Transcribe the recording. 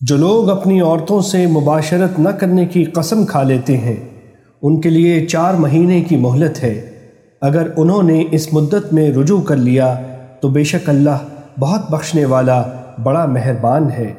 جو لوگ اپنی عورتوں سے مباشرت نہ کرنے کی قسم کھا لیتے ہیں، ان کے لیے چار مہینے کی مہلت ہے۔ اگر انہوں نے اس مدت میں رجوع کر لیا، تو بے شک اللہ بہت بخشنے والا بڑا مہربان ہے۔